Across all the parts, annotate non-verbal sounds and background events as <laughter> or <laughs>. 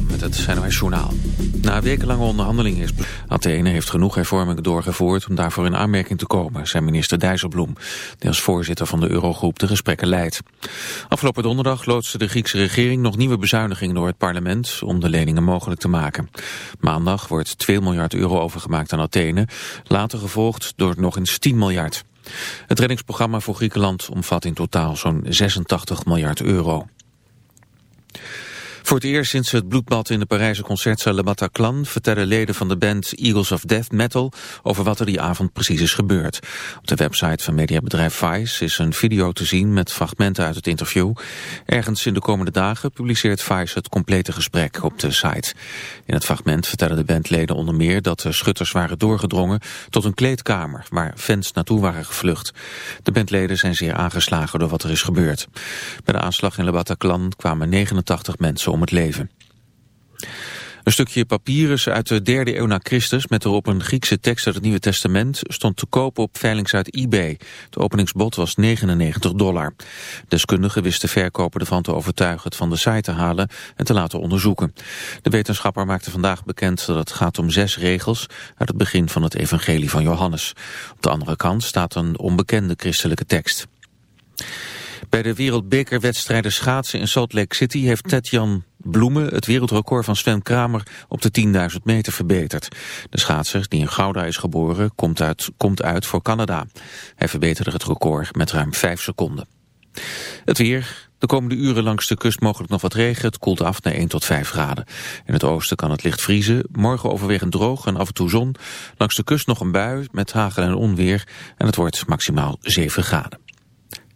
Met het NOS Journaal. Na wekenlange onderhandelingen is... Athene heeft genoeg hervormingen doorgevoerd om daarvoor in aanmerking te komen, zei minister Dijsselbloem, die als voorzitter van de Eurogroep de gesprekken leidt. Afgelopen donderdag loodste de Griekse regering nog nieuwe bezuinigingen door het parlement om de leningen mogelijk te maken. Maandag wordt 2 miljard euro overgemaakt aan Athene, later gevolgd door nog eens 10 miljard. Het reddingsprogramma voor Griekenland omvat in totaal zo'n 86 miljard euro. Voor het eerst sinds het bloedbad in de Parijse concertzaal Le Bataclan vertellen leden van de band Eagles of Death Metal over wat er die avond precies is gebeurd. Op de website van mediabedrijf Vice is een video te zien met fragmenten uit het interview. Ergens in de komende dagen publiceert Vice het complete gesprek op de site. In het fragment vertellen de bandleden onder meer dat de schutters waren doorgedrongen tot een kleedkamer waar fans naartoe waren gevlucht. De bandleden zijn zeer aangeslagen door wat er is gebeurd. Bij de aanslag in Le Bataclan kwamen 89 mensen om leven. Een stukje papyrus uit de derde eeuw na Christus met erop een Griekse tekst uit het Nieuwe Testament stond te koop op veilingsite eBay. Het openingsbod was 99 dollar. Deskundigen wisten verkoper ervan te overtuigen het van de site te halen en te laten onderzoeken. De wetenschapper maakte vandaag bekend dat het gaat om zes regels uit het begin van het evangelie van Johannes. Op de andere kant staat een onbekende christelijke tekst. Bij de wereldbekerwedstrijden schaatsen in Salt Lake City heeft Tetjan Bloemen het wereldrecord van Sven Kramer op de 10.000 meter verbeterd. De schaatser, die in Gouda is geboren, komt uit, komt uit voor Canada. Hij verbeterde het record met ruim 5 seconden. Het weer, de komende uren langs de kust mogelijk nog wat regen. Het koelt af naar 1 tot 5 graden. In het oosten kan het licht vriezen. Morgen overwegend droog en af en toe zon. Langs de kust nog een bui met hagel en onweer. En het wordt maximaal 7 graden.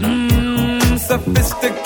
Mm, sophisticated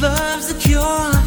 Love's a cure,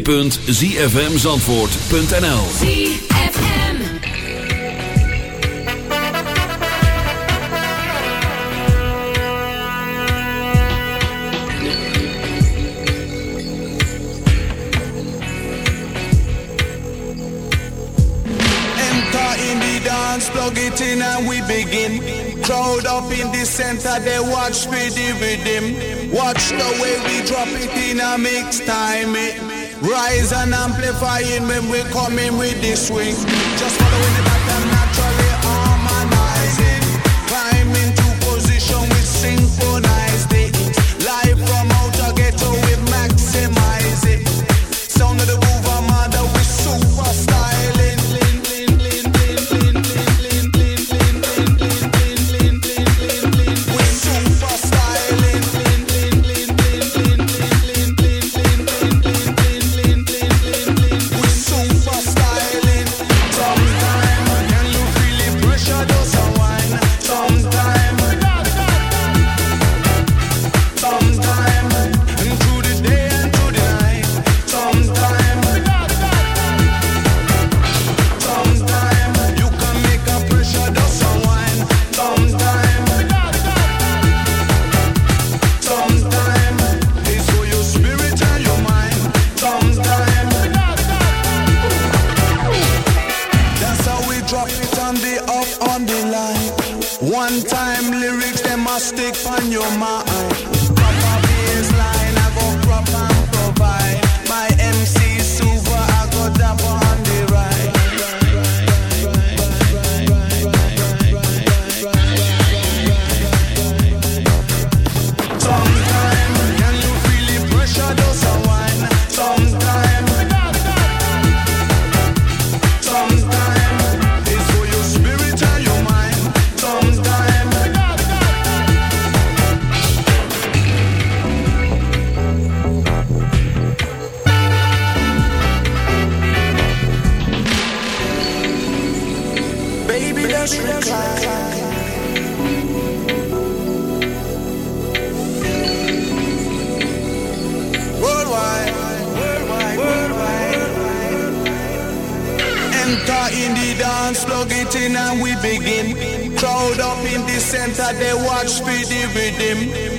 www.zfmzandvoort.nl and we begin. Up in the center, they watch me the rhythm. Watch the way we drop it in a mix time. It. Rise and amplifying when we coming with the swing. Just following the pattern.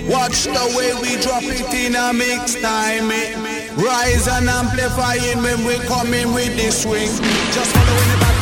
Watch the way we drop it in a mix time. It. Rise and amplifying when we coming with this swing. Just the back.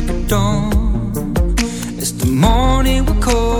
break of dawn. It's the morning we call.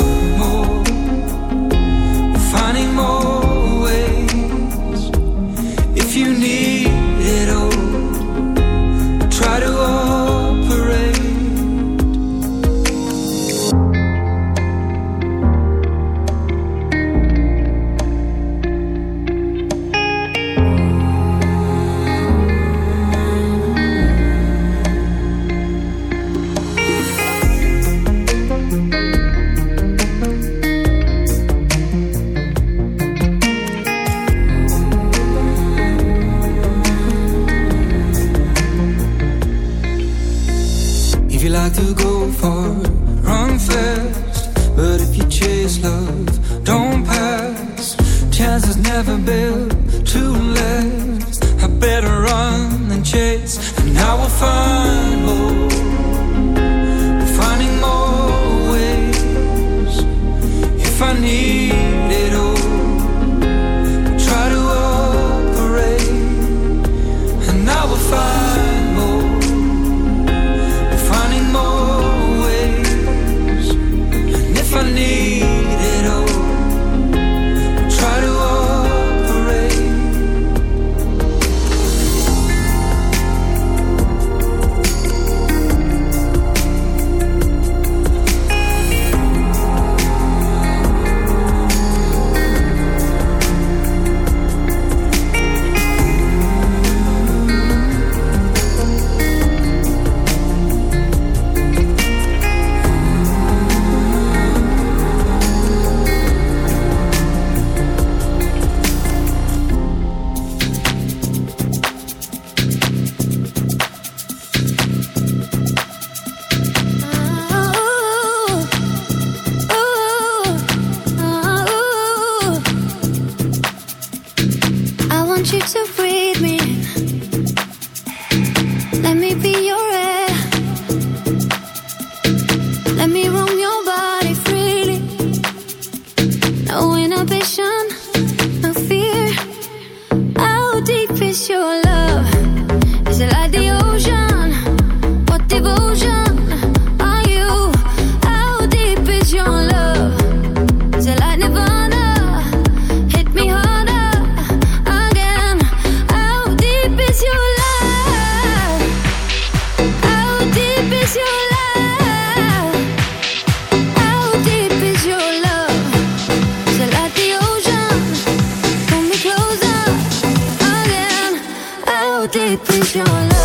deep with your love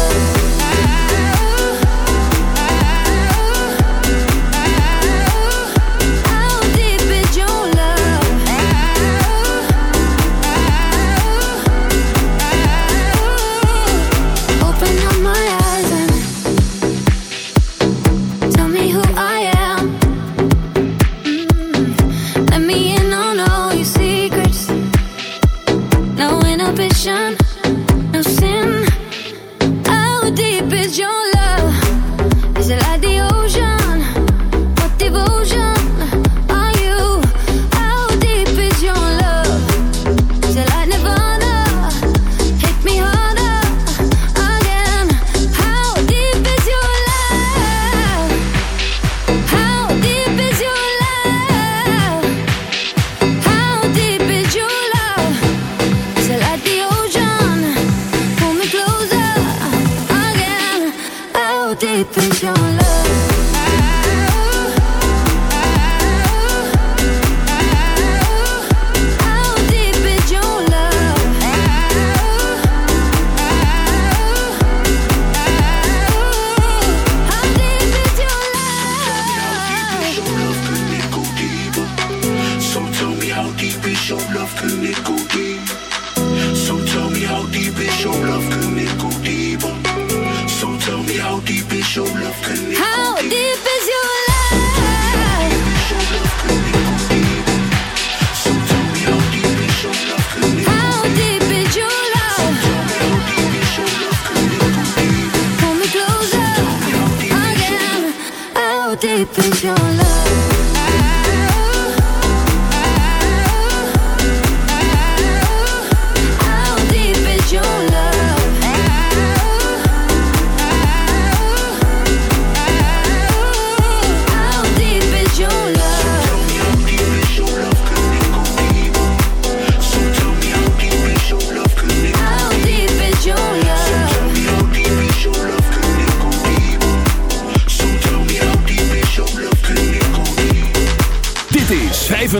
deep is your love?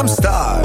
I'm stuck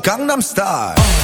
Gangnam Style.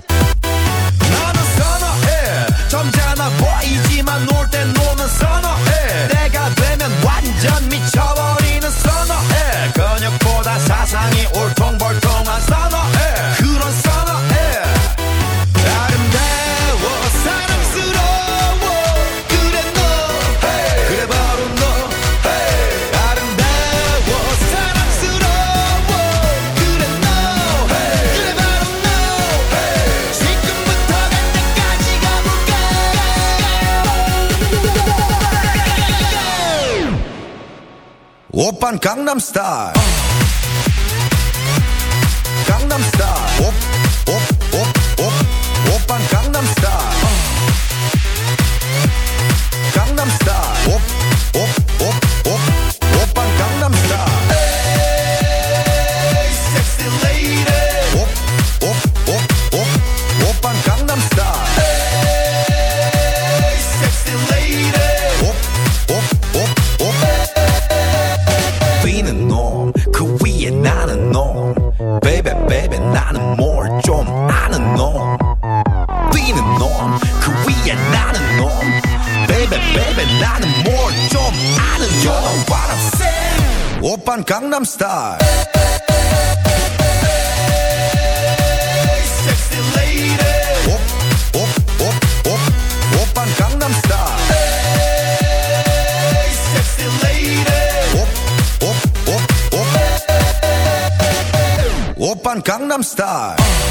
star. Gangnam star. Gangnam Style.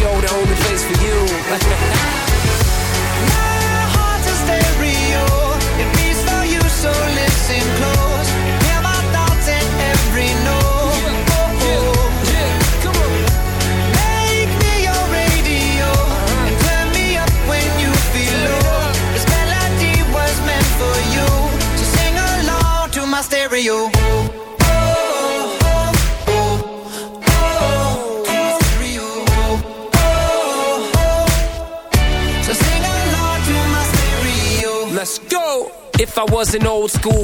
the only place for you. <laughs> an old school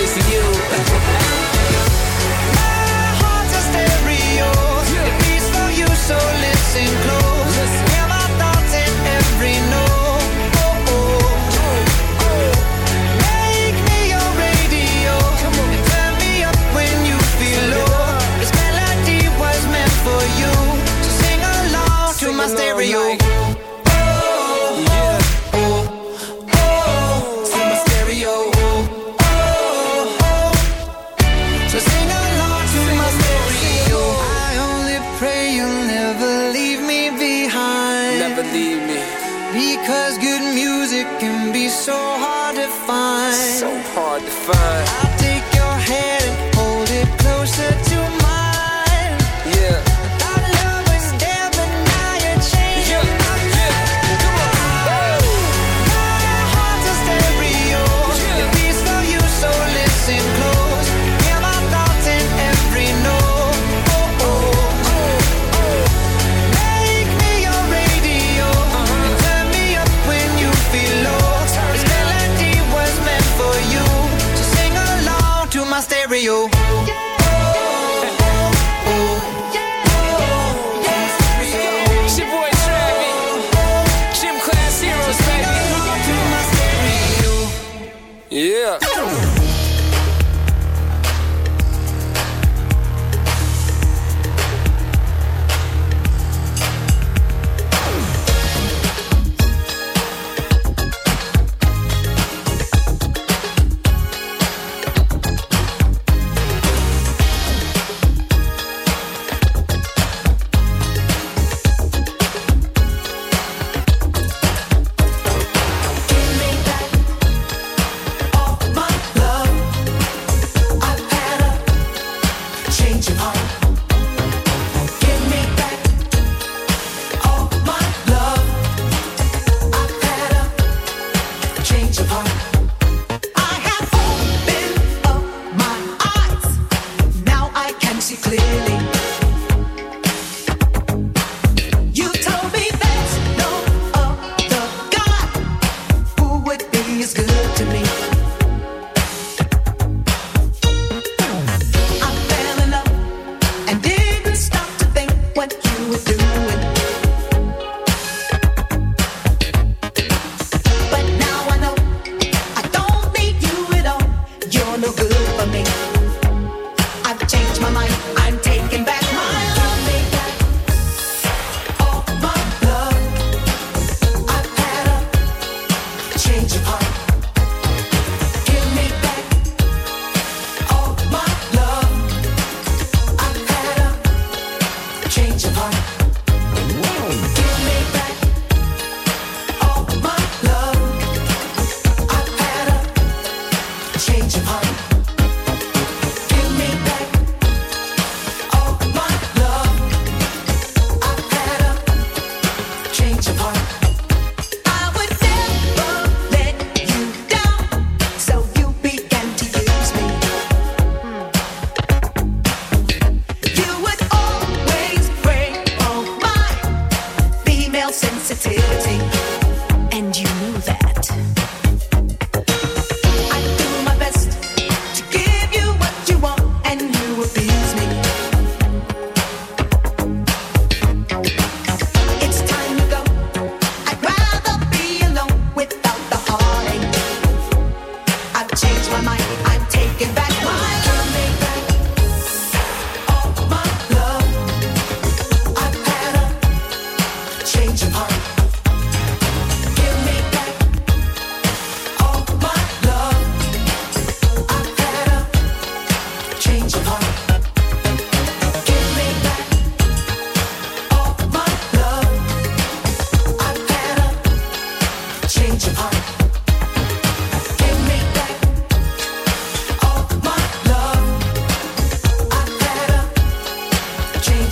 for you. My heart's a stereo. It beats for you, so listen close.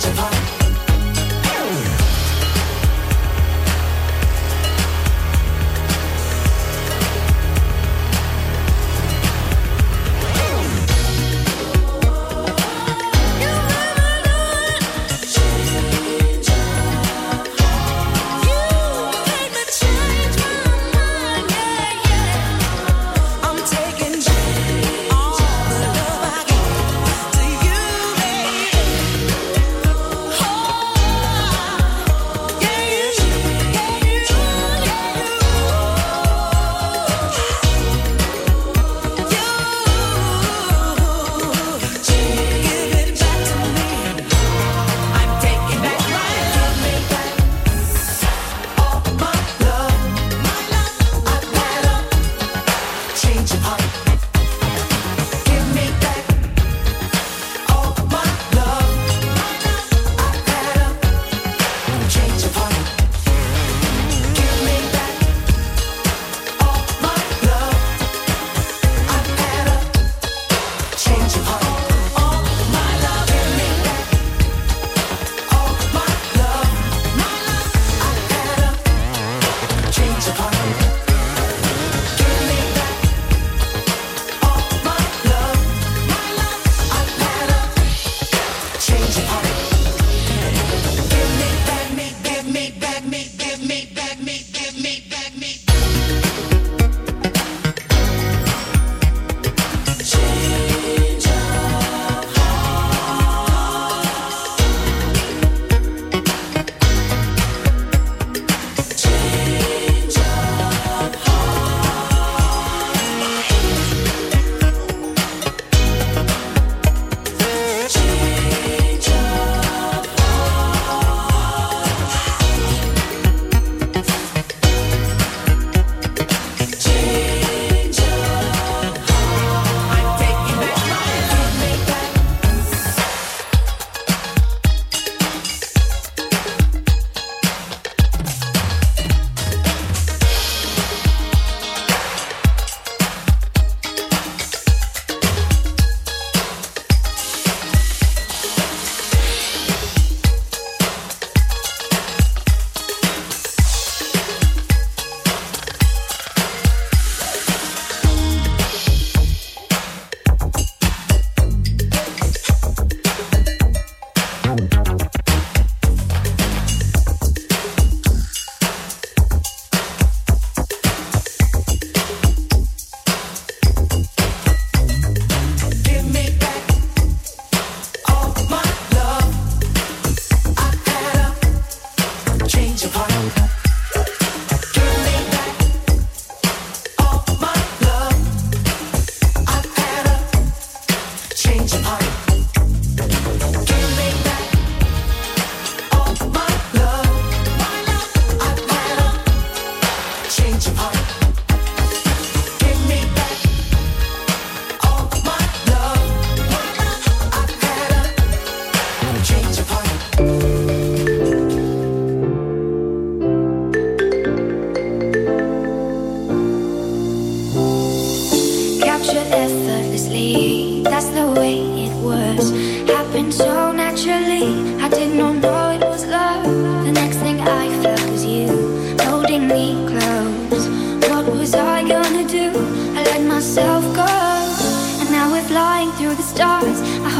such a high